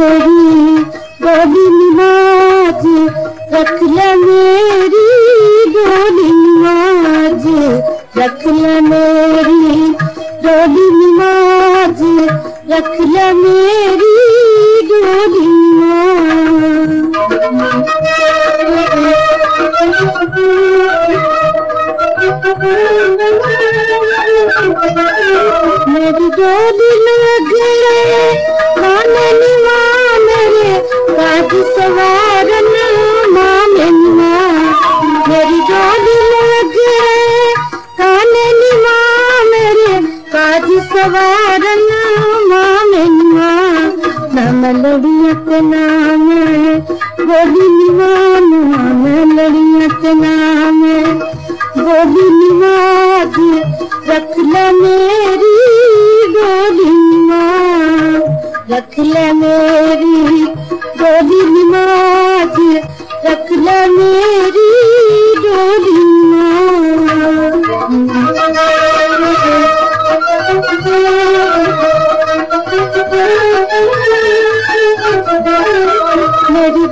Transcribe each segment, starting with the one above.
मेरी डोली नमाज़, रख ले मेरी डोली नमाज़, रख रख ले मेरी डोली मेरी डोली लग गए வாரம் நாம் என்ன மெரிஜோதிலோக்கு காணனி மாமரு பாதி சவாரம் நாம் என்ன நம்மளுடைய நாம ஒளி நாம நம்மளுடைய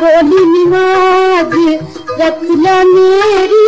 बोली निवाज रख ला मेरी